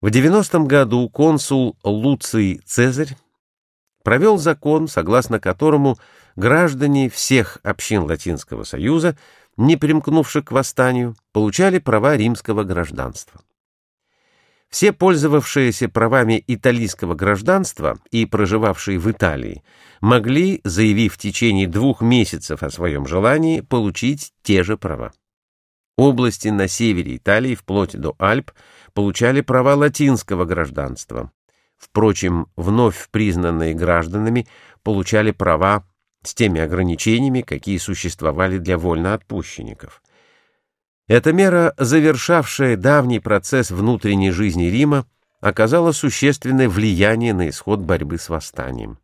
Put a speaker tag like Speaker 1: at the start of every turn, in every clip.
Speaker 1: В 90 году консул Луций Цезарь провел закон, согласно которому граждане всех общин Латинского Союза, не примкнувших к восстанию, получали права римского гражданства. Все пользовавшиеся правами итальянского гражданства и проживавшие в Италии могли, заявив в течение двух месяцев о своем желании, получить те же права. Области на севере Италии, вплоть до Альп, получали права латинского гражданства. Впрочем, вновь признанные гражданами получали права с теми ограничениями, какие существовали для вольноотпущенников. Эта мера, завершавшая давний процесс внутренней жизни Рима, оказала существенное влияние на исход борьбы с восстанием.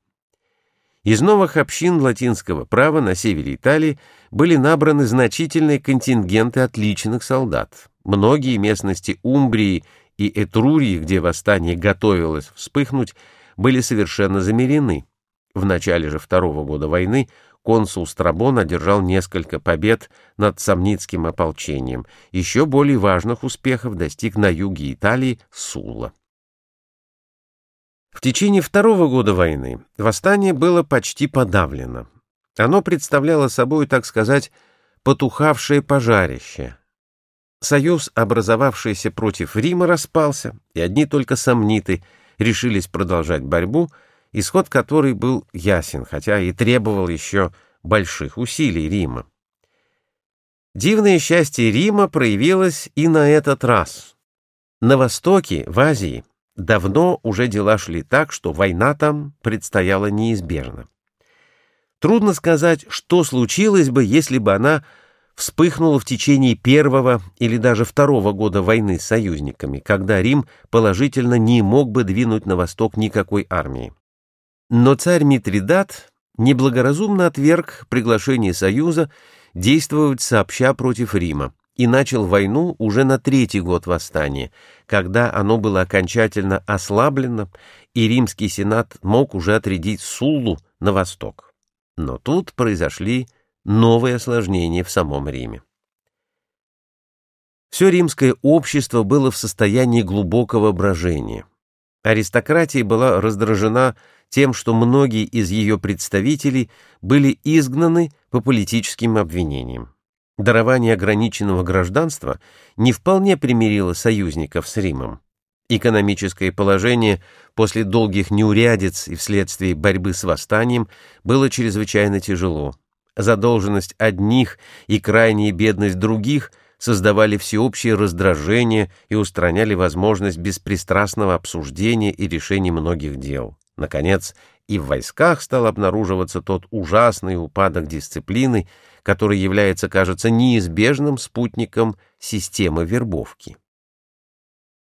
Speaker 1: Из новых общин латинского права на севере Италии были набраны значительные контингенты отличных солдат. Многие местности Умбрии и Этрурии, где восстание готовилось вспыхнуть, были совершенно замерены. В начале же второго года войны консул Страбон одержал несколько побед над сомницким ополчением. Еще более важных успехов достиг на юге Италии Сула. В течение второго года войны восстание было почти подавлено. Оно представляло собой, так сказать, потухавшее пожарище. Союз, образовавшийся против Рима, распался, и одни только сомниты решились продолжать борьбу, исход которой был ясен, хотя и требовал еще больших усилий Рима. Дивное счастье Рима проявилось и на этот раз. На востоке, в Азии, Давно уже дела шли так, что война там предстояла неизбежно. Трудно сказать, что случилось бы, если бы она вспыхнула в течение первого или даже второго года войны с союзниками, когда Рим положительно не мог бы двинуть на восток никакой армии. Но царь Митридат неблагоразумно отверг приглашение Союза действовать сообща против Рима, и начал войну уже на третий год восстания, когда оно было окончательно ослаблено, и римский сенат мог уже отрядить Суллу на восток. Но тут произошли новые осложнения в самом Риме. Все римское общество было в состоянии глубокого брожения. Аристократия была раздражена тем, что многие из ее представителей были изгнаны по политическим обвинениям. Дарование ограниченного гражданства не вполне примирило союзников с Римом. Экономическое положение после долгих неурядиц и вследствие борьбы с восстанием было чрезвычайно тяжело. Задолженность одних и крайняя бедность других создавали всеобщее раздражение и устраняли возможность беспристрастного обсуждения и решения многих дел. Наконец, и в войсках стал обнаруживаться тот ужасный упадок дисциплины, который является, кажется, неизбежным спутником системы вербовки.